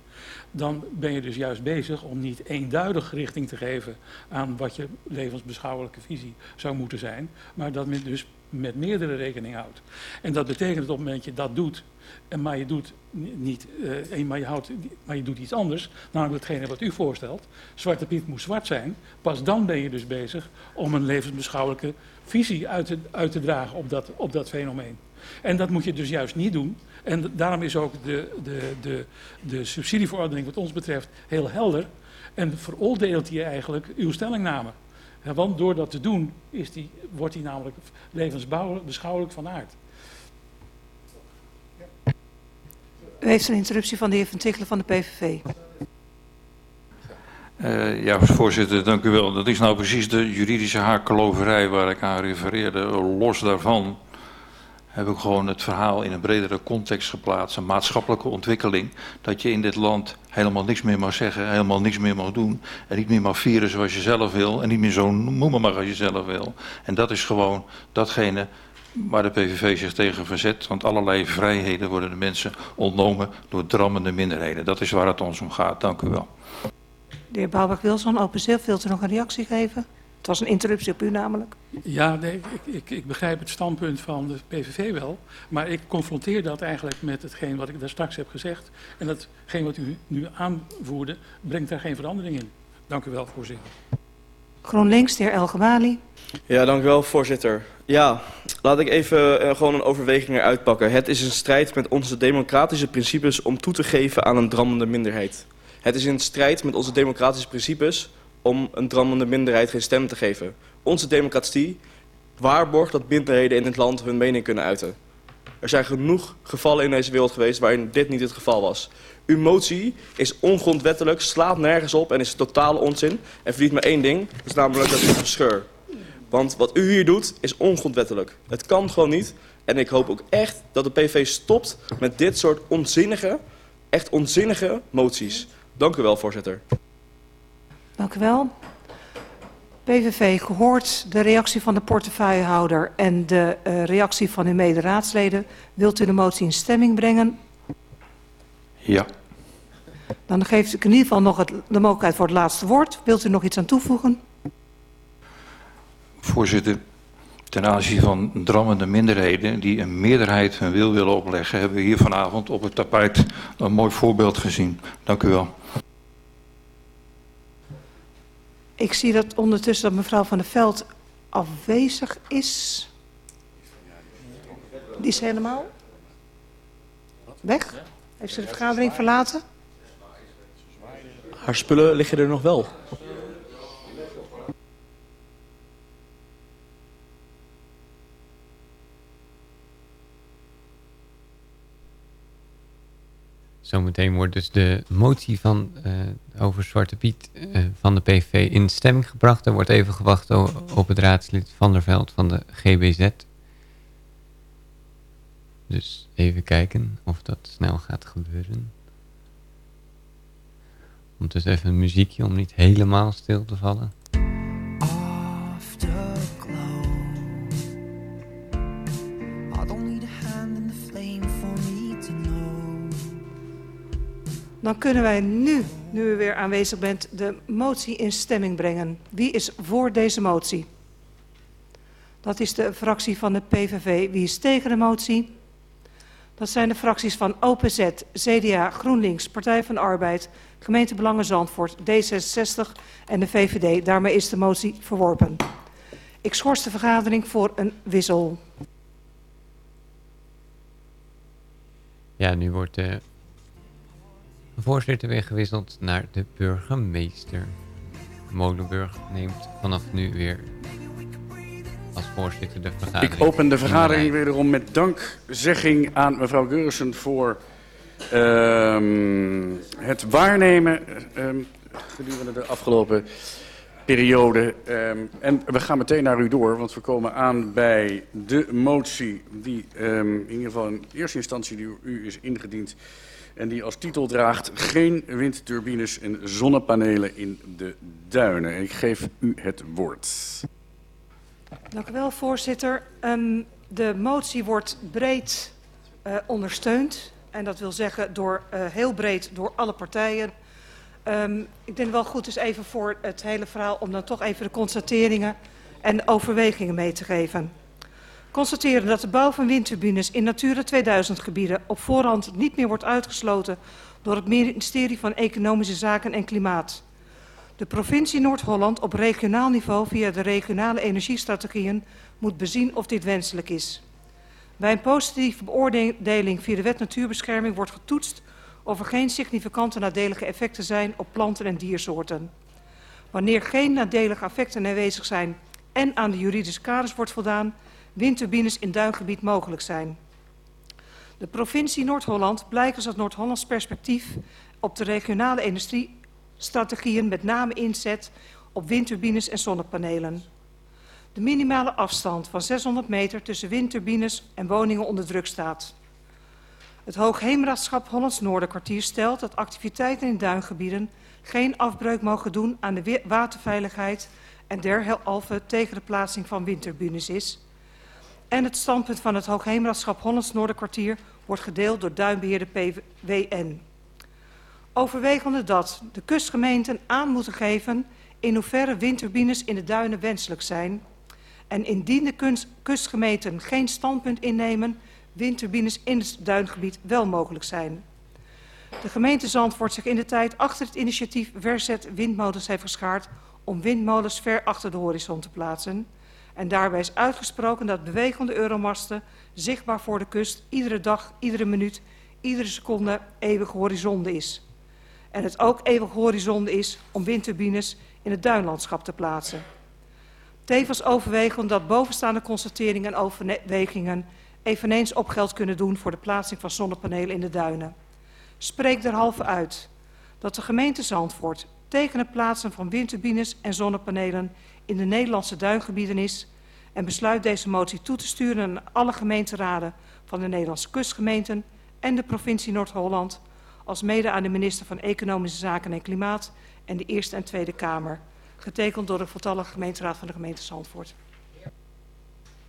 dan ben je dus juist bezig om niet eenduidig richting te geven aan wat je levensbeschouwelijke visie zou moeten zijn, maar dat men dus met meerdere rekening houdt. En dat betekent dat op het moment dat je dat doet, en maar je doet niet, uh, maar, je houdt, maar je doet iets anders, namelijk hetgene wat u voorstelt. Zwarte Piet moet zwart zijn. Pas dan ben je dus bezig om een levensbeschouwelijke visie uit te, uit te dragen op dat, op dat fenomeen. En dat moet je dus juist niet doen. En daarom is ook de, de, de, de subsidieverordening wat ons betreft heel helder. En veroordeelt hij eigenlijk uw stellingname. Want door dat te doen is die, wordt hij namelijk levensbeschouwelijk van aard. U heeft een interruptie van de heer Van Tichelen van de PVV. Uh, ja, voorzitter, dank u wel. Dat is nou precies de juridische haakkeloverij waar ik aan refereerde. Los daarvan heb ik gewoon het verhaal in een bredere context geplaatst. Een maatschappelijke ontwikkeling. Dat je in dit land helemaal niks meer mag zeggen, helemaal niks meer mag doen. En niet meer mag vieren zoals je zelf wil. En niet meer zo noemen mag als je zelf wil. En dat is gewoon datgene waar de PVV zich tegen verzet. Want allerlei vrijheden worden de mensen ontnomen door drammende minderheden. Dat is waar het ons om gaat. Dank u wel. De heer Bouwberg-Wilson, OpenZeel, wilt u nog een reactie geven? Het was een interruptie op u namelijk. Ja, nee, ik, ik, ik, begrijp het standpunt van de PVV wel. Maar ik confronteer dat eigenlijk met hetgeen wat ik daar straks heb gezegd. En datgene wat u nu aanvoerde, brengt daar geen verandering in. Dank u wel, voorzitter. GroenLinks, de heer Elgebali. Ja, dank u wel, voorzitter. Ja, laat ik even uh, gewoon een overweging eruit pakken. Het is een strijd met onze democratische principes om toe te geven aan een drammende minderheid. Het is in strijd met onze democratische principes om een drammende minderheid geen stem te geven. Onze democratie waarborgt dat minderheden in het land hun mening kunnen uiten. Er zijn genoeg gevallen in deze wereld geweest waarin dit niet het geval was. Uw motie is ongrondwettelijk, slaat nergens op en is totale onzin. En verdient maar één ding, dat is namelijk dat het verscheur. Want wat u hier doet is ongrondwettelijk. Het kan gewoon niet. En ik hoop ook echt dat de PV stopt met dit soort onzinnige, echt onzinnige moties. Dank u wel, voorzitter. Dank u wel. PVV, gehoord de reactie van de portefeuillehouder en de uh, reactie van uw mederaadsleden, wilt u de motie in stemming brengen? Ja. Dan geef ik in ieder geval nog het, de mogelijkheid voor het laatste woord. Wilt u nog iets aan toevoegen? Voorzitter, ten aanzien van drammende minderheden die een meerderheid hun wil willen opleggen, hebben we hier vanavond op het tapijt een mooi voorbeeld gezien. Dank u wel. Ik zie dat ondertussen dat mevrouw Van der Veld afwezig is. Die is helemaal weg? Heeft ze de vergadering verlaten? Haar spullen liggen er nog wel. Zometeen wordt dus de motie van, uh, over Zwarte Piet uh, van de PV in stemming gebracht. Er wordt even gewacht op het raadslid Van der Veld van de GBZ. Dus even kijken of dat snel gaat gebeuren. Ondertussen even een muziekje om niet helemaal stil te vallen. Dan kunnen wij nu, nu u weer aanwezig bent, de motie in stemming brengen. Wie is voor deze motie? Dat is de fractie van de PVV. Wie is tegen de motie? Dat zijn de fracties van OPZ, CDA, GroenLinks, Partij van de Arbeid, Gemeente Belangen Zandvoort, D66 en de VVD. Daarmee is de motie verworpen. Ik schors de vergadering voor een wissel. Ja, nu wordt de voorzitter weer gewisseld naar de burgemeester. Molenburg neemt vanaf nu weer als voorzitter de vergadering. Ik open de vergadering wederom met dankzegging aan mevrouw Geurissen voor um, het waarnemen um, gedurende de afgelopen periode. Um, en we gaan meteen naar u door, want we komen aan bij de motie die in ieder geval in eerste instantie die u is ingediend en die als titel draagt geen windturbines en zonnepanelen in de duinen. Ik geef u het woord. Dank u wel, voorzitter. Um, de motie wordt breed uh, ondersteund. En dat wil zeggen door, uh, heel breed door alle partijen. Um, ik denk wel goed is even voor het hele verhaal om dan toch even de constateringen en overwegingen mee te geven. Constateren dat de bouw van windturbines in Natura 2000 gebieden op voorhand niet meer wordt uitgesloten door het ministerie van Economische Zaken en Klimaat. De provincie Noord-Holland op regionaal niveau via de regionale energiestrategieën moet bezien of dit wenselijk is. Bij een positieve beoordeling via de wet natuurbescherming wordt getoetst of er geen significante nadelige effecten zijn op planten en diersoorten. Wanneer geen nadelige effecten aanwezig zijn en aan de juridische kaders wordt voldaan, windturbines in duingebied mogelijk zijn. De provincie Noord-Holland blijkt als het Noord-Hollands perspectief op de regionale industriestrategieën met name inzet op windturbines en zonnepanelen. De minimale afstand van 600 meter tussen windturbines en woningen onder druk staat. Het Hoogheemraadschap Hollands Noorderkwartier stelt dat activiteiten in duingebieden geen afbreuk mogen doen aan de waterveiligheid en derhalve tegen de plaatsing van windturbines is. En het standpunt van het Hoogheemraadschap Hollands Noorderkwartier wordt gedeeld door duinbeheerder PWN. Overwegende dat de kustgemeenten aan moeten geven in hoeverre windturbines in de duinen wenselijk zijn en indien de kustgemeenten geen standpunt innemen, windturbines in het duingebied wel mogelijk zijn. De gemeente Zandvoort zich in de tijd achter het initiatief Verzet Windmolens heeft geschaard om windmolens ver achter de horizon te plaatsen. En daarbij is uitgesproken dat bewegende euromasten zichtbaar voor de kust iedere dag, iedere minuut, iedere seconde eeuwige horizonde is. En het ook eeuwige horizonde is om windturbines in het duinlandschap te plaatsen. Tevens overwegen dat bovenstaande constateringen en overwegingen eveneens opgeld kunnen doen voor de plaatsing van zonnepanelen in de duinen. Spreek derhalve uit dat de gemeente Zandvoort tekenen plaatsen van windturbines en zonnepanelen in de Nederlandse duingebieden is en besluit deze motie toe te sturen aan alle gemeenteraden van de Nederlandse kustgemeenten en de provincie Noord-Holland, als mede aan de minister van Economische Zaken en Klimaat en de Eerste en Tweede Kamer, getekend door de voltallige gemeenteraad van de gemeente Zandvoort.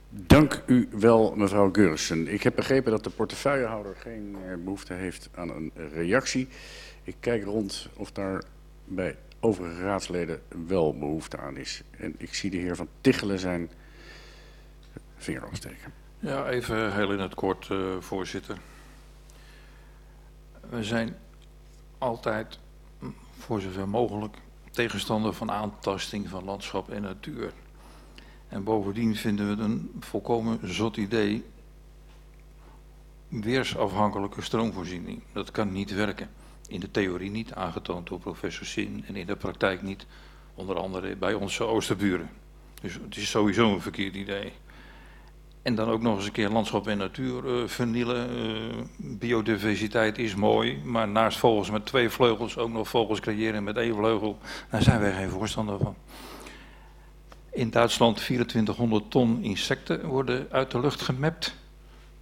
Dank u wel, mevrouw Geursen. Ik heb begrepen dat de portefeuillehouder geen eh, behoefte heeft aan een reactie. Ik kijk rond of daar bij overige raadsleden wel behoefte aan is. En ik zie de heer Van Tichelen zijn vinger opsteken. Ja, even heel in het kort, uh, voorzitter. We zijn altijd, voor zover mogelijk, tegenstander van aantasting van landschap en natuur. En bovendien vinden we het een volkomen zot idee, weersafhankelijke stroomvoorziening. Dat kan niet werken. In de theorie niet, aangetoond door professor Sin, en in de praktijk niet, onder andere bij onze oosterburen. Dus het is sowieso een verkeerd idee. En dan ook nog eens een keer landschap en natuur uh, vernielen. Uh, biodiversiteit is mooi, maar naast vogels met twee vleugels ook nog vogels creëren met één vleugel, daar zijn wij geen voorstander van. In Duitsland 2400 ton insecten worden uit de lucht gemapt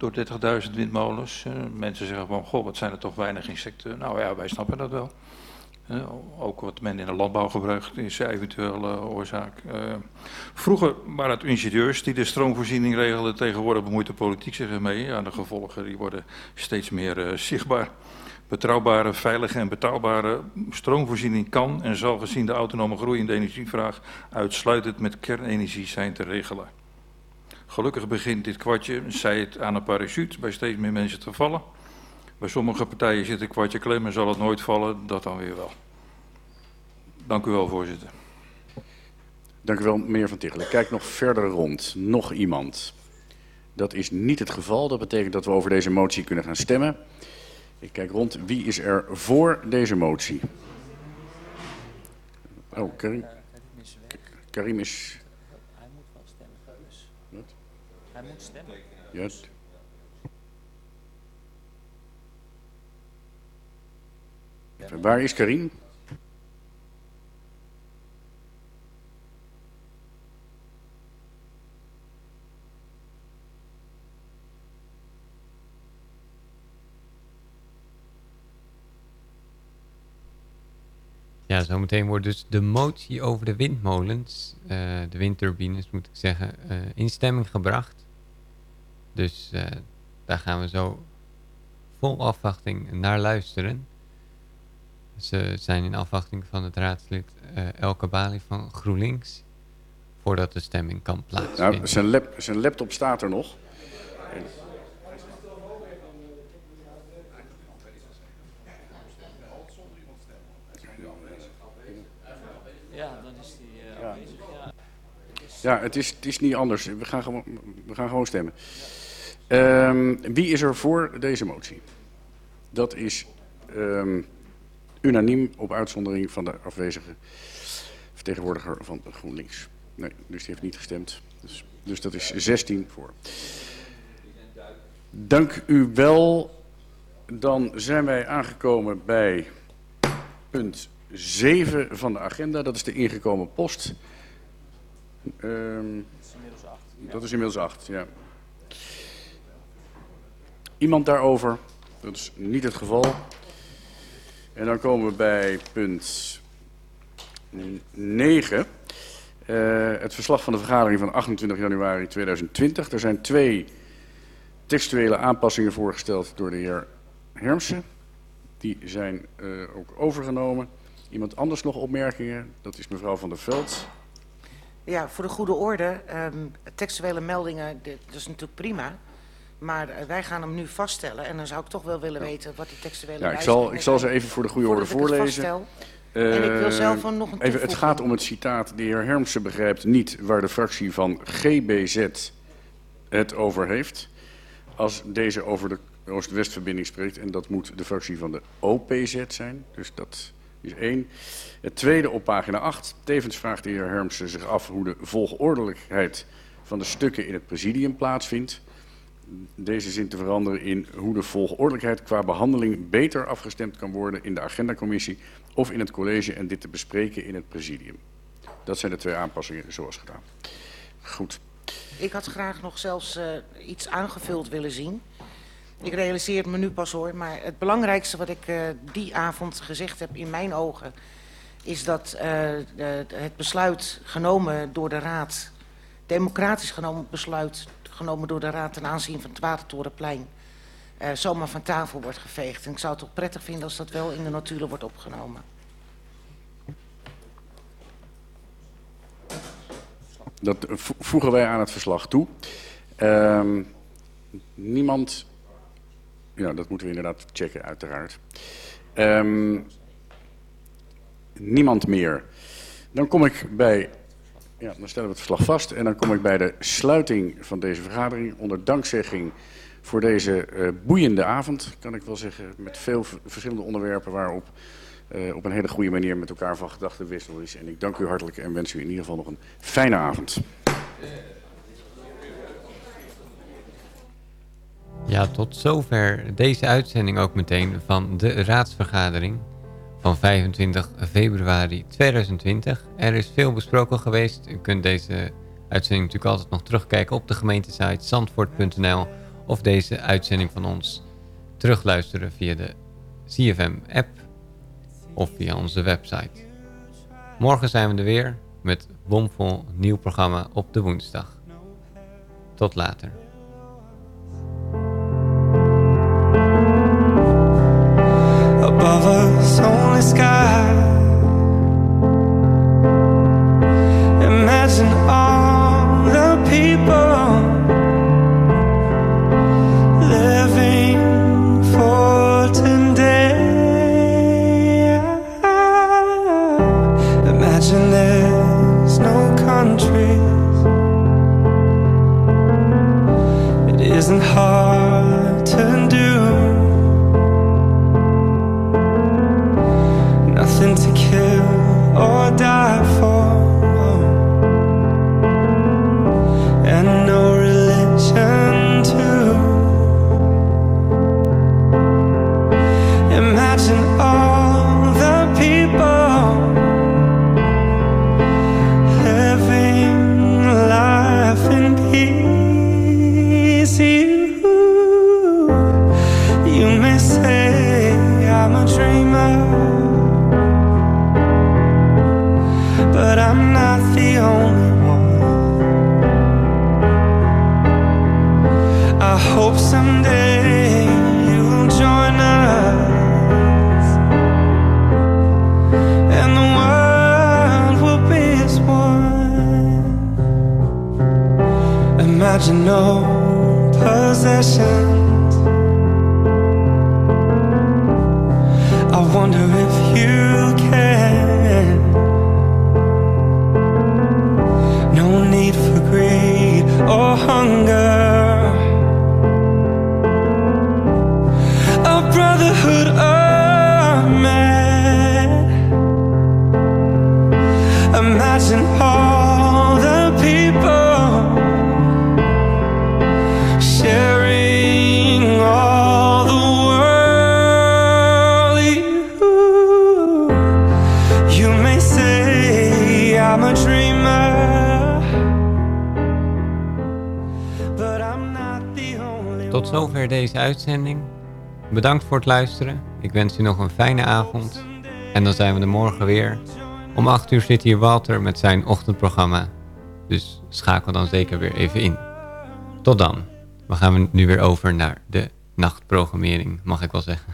door 30.000 windmolens. Uh, mensen zeggen van, goh, wat zijn er toch weinig insecten. Nou ja, wij snappen dat wel. Uh, ook wat men in de landbouw gebruikt is eventueel oorzaak. vroeger waren het ingenieurs die de stroomvoorziening regelden. Tegenwoordig bemoeit de politiek zich ermee. Ja, de gevolgen die worden steeds meer zichtbaar. Betrouwbare, veilige en betaalbare stroomvoorziening kan en zal gezien de autonome groei in de energievraag uitsluitend met kernenergie zijn te regelen. Gelukkig begint dit kwartje, zij het aan een parachute, bij steeds meer mensen te vallen. Bij sommige partijen zit een kwartje klem en zal het nooit vallen, dat dan weer wel. Dank u wel, voorzitter. Dank u wel, meneer Van Tichelen. Kijk nog verder rond. Nog iemand? Dat is niet het geval. Dat betekent dat we over deze motie kunnen gaan stemmen. Ik kijk rond. Wie is er voor deze motie? Oh, Karim. Karim is... Hij moet wel stemmen. Wat? Hij moet stemmen. Ja. Waar is Karim? Ja, zometeen wordt dus de motie over de windmolens, uh, de windturbines moet ik zeggen, uh, in stemming gebracht. Dus uh, daar gaan we zo vol afwachting naar luisteren. Ze zijn in afwachting van het raadslid Elke Bali van GroenLinks, voordat de stemming kan plaatsvinden. Nou, zijn, lap, zijn laptop staat er nog. Ja, het is, het is niet anders. We gaan gewoon, we gaan gewoon stemmen. Um, wie is er voor deze motie? Dat is um, unaniem op uitzondering van de afwezige vertegenwoordiger van GroenLinks. Nee, dus die heeft niet gestemd. Dus, dus dat is 16 voor. Dank u wel. Dan zijn wij aangekomen bij punt 7 van de agenda. Dat is de ingekomen post. Um, dat is inmiddels acht. Ja. Dat is inmiddels acht, ja. Iemand daarover? Dat is niet het geval. En dan komen we bij punt 9. Uh, het verslag van de vergadering van 28 januari 2020. Er zijn twee textuele aanpassingen voorgesteld door de heer Hermsen. Die zijn uh, ook overgenomen. Iemand anders nog opmerkingen? Dat is mevrouw van der Veld. Ja, voor de goede orde, um, textuele meldingen, dit, dat is natuurlijk prima. Maar uh, wij gaan hem nu vaststellen en dan zou ik toch wel willen weten wat die textuele Ja, ik zal, ik zal ze even voor de goede orde voorlezen. Uh, en ik wil zelf nog een even, Het gaat om het citaat. De heer Hermsen begrijpt niet waar de fractie van GBZ het over heeft. Als deze over de Oost-West-verbinding spreekt. En dat moet de fractie van de OPZ zijn. Dus dat is één. Het tweede op pagina 8. Tevens vraagt de heer Hermsen zich af hoe de volgordelijkheid van de stukken in het presidium plaatsvindt. deze zin te veranderen in hoe de volgordelijkheid qua behandeling beter afgestemd kan worden in de agendacommissie of in het college en dit te bespreken in het presidium. Dat zijn de twee aanpassingen zoals gedaan. Goed. Ik had graag nog zelfs uh, iets aangevuld willen zien. Ik realiseer me nu pas hoor, maar het belangrijkste wat ik uh, die avond gezegd heb in mijn ogen... is dat de, het besluit genomen door de Raad, democratisch genomen besluit genomen door de Raad ten aanzien van het Watertorenplein... zomaar van tafel wordt geveegd. En ik zou het toch prettig vinden als dat wel in de notulen wordt opgenomen. Dat voegen wij aan het verslag toe. Uh, niemand... Ja, dat moeten we inderdaad checken, uiteraard. Um, niemand meer. Dan kom ik bij... Ja, dan stellen we het verslag vast. En dan kom ik bij de sluiting van deze vergadering. Onder dankzegging voor deze uh, boeiende avond, kan ik wel zeggen. Met veel verschillende onderwerpen waarop uh, op een hele goede manier met elkaar van gedachten wissel is. En ik dank u hartelijk en wens u in ieder geval nog een fijne avond. Ja, tot zover deze uitzending ook meteen van de raadsvergadering van 25 februari 2020. Er is veel besproken geweest. U kunt deze uitzending natuurlijk altijd nog terugkijken op de gemeentesite zandvoort.nl of deze uitzending van ons terugluisteren via de CFM-app of via onze website. Morgen zijn we er weer met bomvol nieuw programma op de woensdag. Tot later. Above us only sky. Imagine all the people living for today. Imagine there's no countries. It isn't hard Imagine no possessions. I wonder if you can. No need for greed or hunger. Deze uitzending. Bedankt voor het luisteren. Ik wens u nog een fijne avond. En dan zijn we er morgen weer. Om 8 uur zit hier Walter met zijn ochtendprogramma. Dus schakel dan zeker weer even in. Tot dan. We gaan nu weer over naar de nachtprogrammering, mag ik wel zeggen.